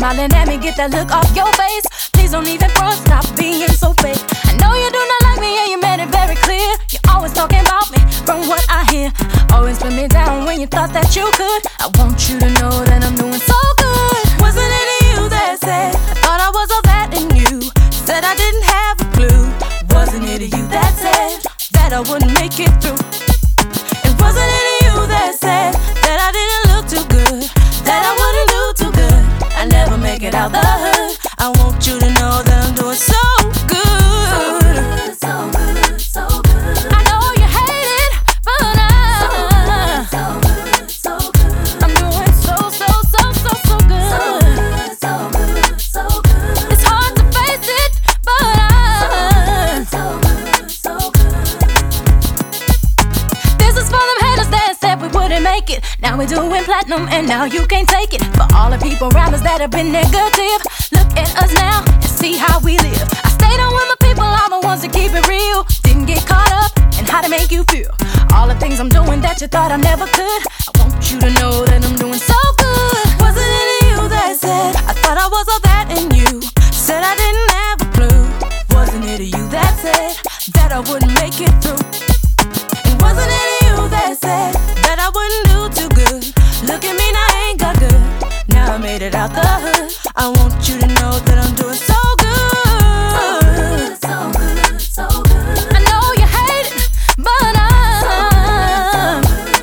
get that look off your face. Please don't even front, stop being so fake. I know you do not like me and you made it very clear. You're always talking about me from what I hear. Always put me down when you thought that you could. I want you to know that I'm doing so good. Wasn't it you that said I thought I was all that in you? Said I didn't have a clue. Wasn't it you that said that I wouldn't make it through? It out the hood. I want you to know make it. Now we're doing platinum, and now you can't take it. For all the people us that have been negative, look at us now and see how we live. I stayed on with my people, all the ones that keep it real. Didn't get caught up in how to make you feel. All the things I'm doing that you thought I never could. I want you to know that I'm doing so good. Wasn't it you that said I thought I was all that in you? Said I didn't have a clue. Wasn't it you that said that I wouldn't make it through? I want you to know that I'm doing so good. So good, so good, I know you hate it, but I'm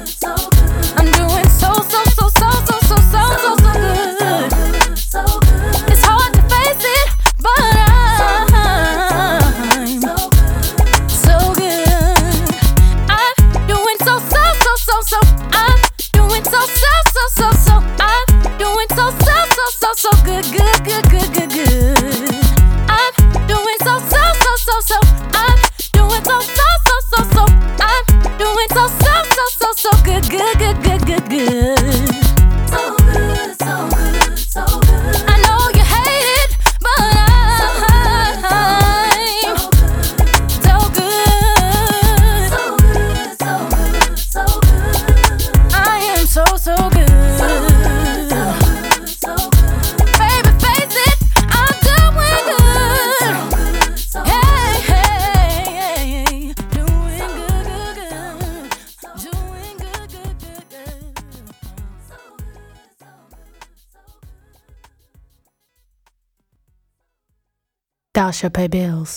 so good, I'm doing so so so so so so so so so good. so good, It's hard to face it, but I'm so good. so good. I'm doing so so so so so. I'm doing so so so so so so, so good, good, good, good. Dasha pay bills.